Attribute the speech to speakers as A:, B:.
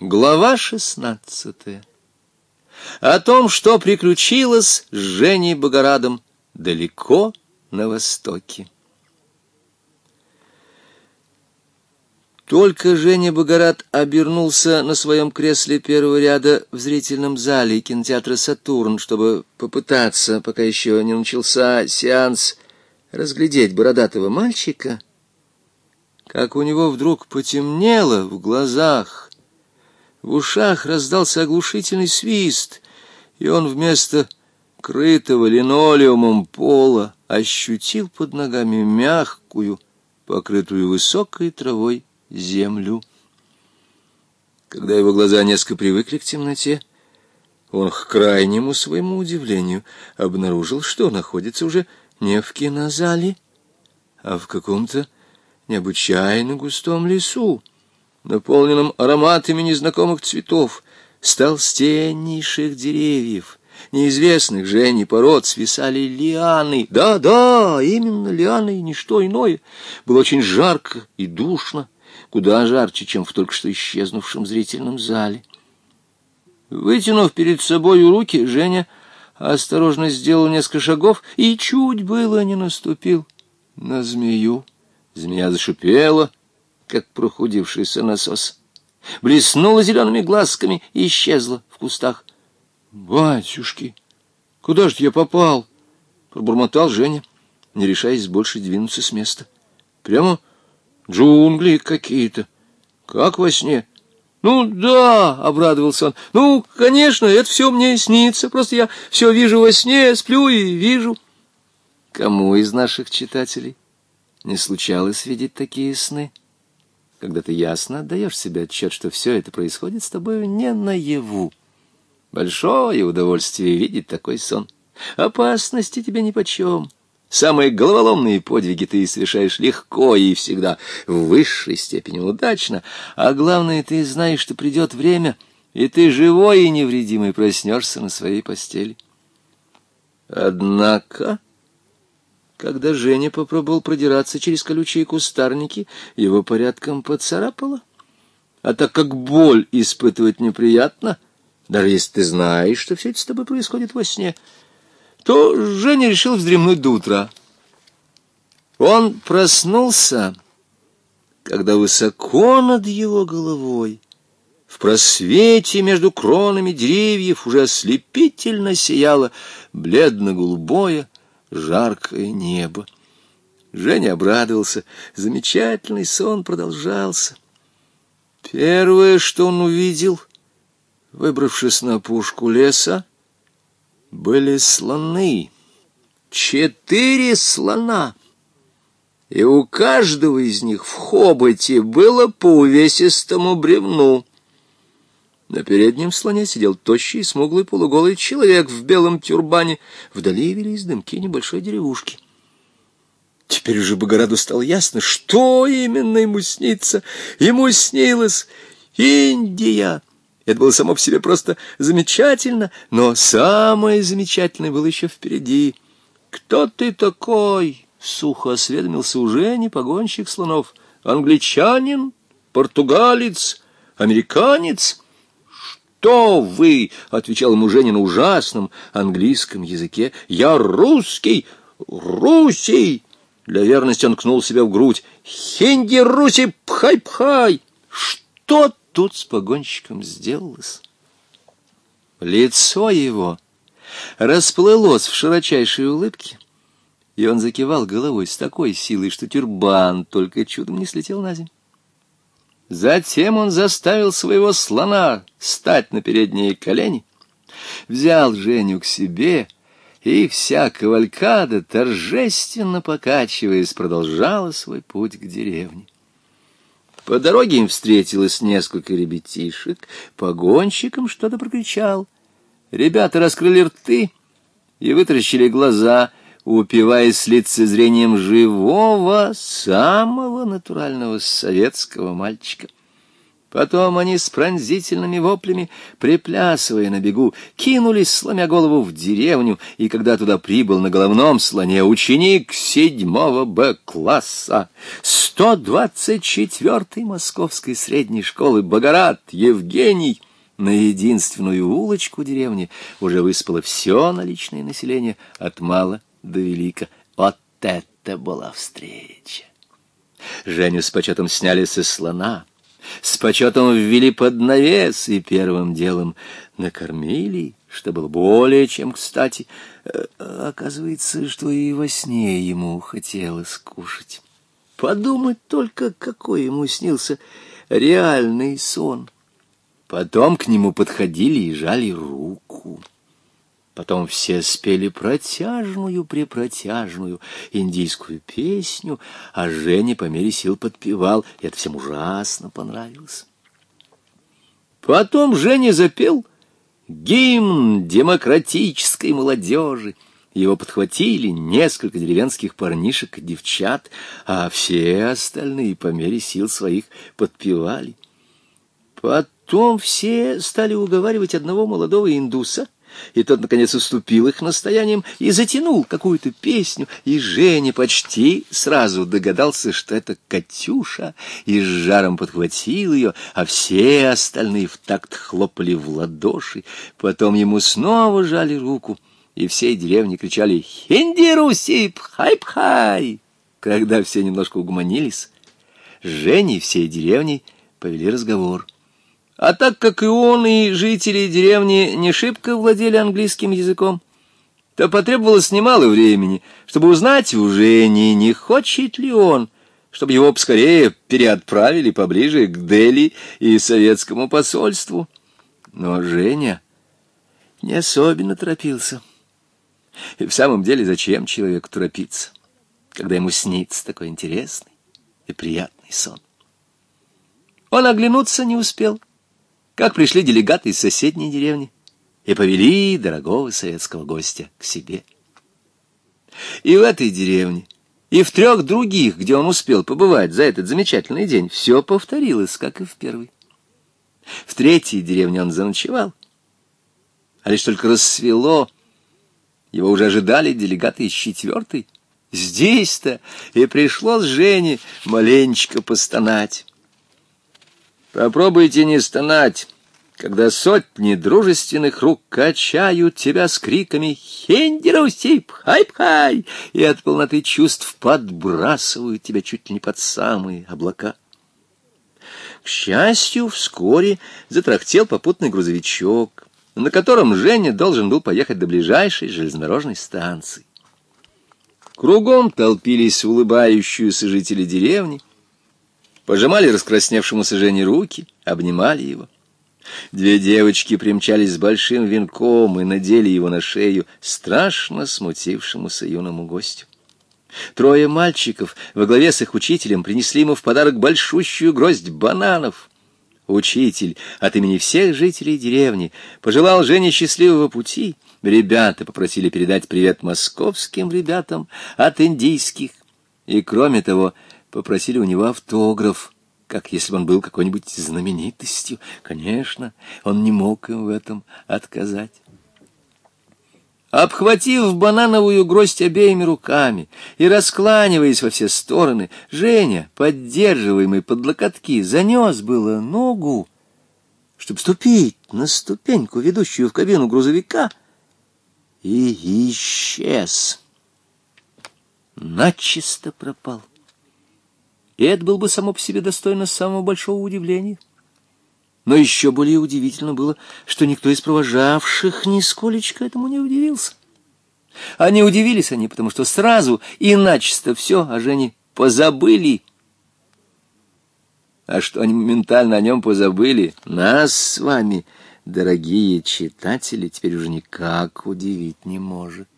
A: Глава шестнадцатая. О том, что приключилось с Женей Богорадом далеко на востоке. Только Женя Богорат обернулся на своем кресле первого ряда в зрительном зале кинотеатра «Сатурн», чтобы попытаться, пока еще не начался сеанс, разглядеть бородатого мальчика, как у него вдруг потемнело в глазах, в ушах раздался оглушительный свист, и он вместо крытого линолеумом пола ощутил под ногами мягкую, покрытую высокой травой, землю. Когда его глаза несколько привыкли к темноте, он к крайнему своему удивлению обнаружил, что находится уже не в кинозале, а в каком-то необычайно густом лесу наполненном ароматами незнакомых цветов, стал с деревьев. Неизвестных Жене пород свисали лианы. Да-да, именно лианы и ничто иное. Было очень жарко и душно, куда жарче, чем в только что исчезнувшем зрительном зале. Вытянув перед собой руки, Женя осторожно сделал несколько шагов и чуть было не наступил на змею. Змея зашипела — как прохудившийся насос. Блеснула зелеными глазками и исчезла в кустах. «Батюшки, куда же я попал?» — пробормотал Женя, не решаясь больше двинуться с места. «Прямо джунгли какие-то, как во сне». «Ну да!» — обрадовался он. «Ну, конечно, это все мне снится. Просто я все вижу во сне, сплю и вижу». Кому из наших читателей не случалось видеть такие сны? когда ты ясно отдаешь себе отчет, что все это происходит с тобой не наяву. Большое удовольствие видеть такой сон. Опасности тебе нипочем. Самые головоломные подвиги ты совершаешь легко и всегда, в высшей степени удачно, а главное, ты знаешь, что придет время, и ты живой и невредимый проснешься на своей постели. Однако... Когда Женя попробовал продираться через колючие кустарники, его порядком поцарапало. А так как боль испытывать неприятно, даже если ты знаешь, что все это с тобой происходит во сне, то Женя решил вздремнуть до утра. Он проснулся, когда высоко над его головой, в просвете между кронами деревьев уже ослепительно сияло бледно-голубое, жаркое небо. Женя обрадовался. Замечательный сон продолжался. Первое, что он увидел, выбравшись на пушку леса, были слоны. Четыре слона! И у каждого из них в хоботе было по увесистому бревну. На переднем слоне сидел тощий, смуглый, полуголый человек в белом тюрбане. Вдали велись дымки небольшой деревушки. Теперь уже Богораду стало ясно, что именно ему снится. Ему снилась Индия. Это было само по себе просто замечательно, но самое замечательное было еще впереди. «Кто ты такой?» — сухо осведомился уже не погонщик слонов. «Англичанин? Португалец? Американец?» кто вы?» — отвечал ему муженин ужасном английском языке. «Я русский! Русий!» Для верности он кнул себя в грудь. «Хинди, Руси, пхай-пхай!» Что тут с погонщиком сделалось? Лицо его расплылось в широчайшей улыбке, и он закивал головой с такой силой, что тюрбан только чудом не слетел на землю. Затем он заставил своего слона стать на передние колени, взял Женю к себе, и вся кавалькада, торжественно покачиваясь, продолжала свой путь к деревне. По дороге им встретилось несколько ребятишек, погонщикам что-то прокричал. Ребята раскрыли рты и вытаращили глаза — упиваясь лицезрением живого, самого натурального советского мальчика. Потом они с пронзительными воплями, приплясывая на бегу, кинулись, сломя голову, в деревню, и когда туда прибыл на головном слоне ученик седьмого Б-класса, 124-й московской средней школы Богорат Евгений, на единственную улочку деревни уже выспало все наличное население от мала до велика. Вот это была встреча! Женю с почетом сняли со слона, с почетом ввели под навес и первым делом накормили, что было более чем кстати. Э, оказывается, что и во сне ему хотелось кушать. Подумать только, какой ему снился реальный сон. Потом к нему подходили и жали руку. Потом все спели протяжную, препротяжную индийскую песню, а Женя по мере сил подпевал, и это всем ужасно понравилось. Потом Женя запел гимн демократической молодежи. Его подхватили несколько деревенских парнишек и девчат, а все остальные по мере сил своих подпевали. Потом все стали уговаривать одного молодого индуса — и тот, наконец, уступил их настоянием и затянул какую-то песню, и Женя почти сразу догадался, что это Катюша, и с жаром подхватил ее, а все остальные в такт хлопали в ладоши. Потом ему снова жали руку, и всей деревни кричали «Хинди, Руси, пхай-пхай!» Когда все немножко угомонились, и всей деревней повели разговор — а так как и он, и жители деревни не шибко владели английским языком, то потребовалось немало времени, чтобы узнать в Жени, не хочет ли он, чтобы его поскорее переотправили поближе к Дели и советскому посольству. Но Женя не особенно торопился. И в самом деле зачем человеку торопиться, когда ему снится такой интересный и приятный сон? Он оглянуться не успел как пришли делегаты из соседней деревни и повели дорогого советского гостя к себе. И в этой деревне, и в трех других, где он успел побывать за этот замечательный день, все повторилось, как и в первой. В третьей деревне он заночевал, а лишь только рассвело, его уже ожидали делегаты из четвертой. Здесь-то и пришлось Жене маленечко постонать. Попробуйте не стонать, когда сотни дружественных рук качают тебя с криками «Хендерусип! Хай-пхай!» и от полноты чувств подбрасывают тебя чуть ли не под самые облака. К счастью, вскоре затрахтел попутный грузовичок, на котором Женя должен был поехать до ближайшей железнодорожной станции. Кругом толпились улыбающиеся жители деревни — пожимали раскрасневшемуся Жене руки, обнимали его. Две девочки примчались с большим венком и надели его на шею страшно смутившемуся юному гостю. Трое мальчиков во главе с их учителем принесли ему в подарок большущую гроздь бананов. Учитель от имени всех жителей деревни пожелал Жене счастливого пути. Ребята попросили передать привет московским ребятам от индийских. И кроме того, попросили у него автограф, как если бы он был какой-нибудь знаменитостью. Конечно, он не мог им в этом отказать. Обхватив банановую гроздь обеими руками и раскланиваясь во все стороны, Женя, поддерживаемый под локотки, занес было ногу, чтобы ступить на ступеньку, ведущую в кабину грузовика, и исчез. Начисто пропал и это было бы само по себе достойно самого большого удивления. Но еще более удивительно было, что никто из провожавших нисколечко этому не удивился. А они удивились они, потому что сразу и начисто все о Жене позабыли. А что они моментально о нем позабыли, нас с вами, дорогие читатели, теперь уже никак удивить не может.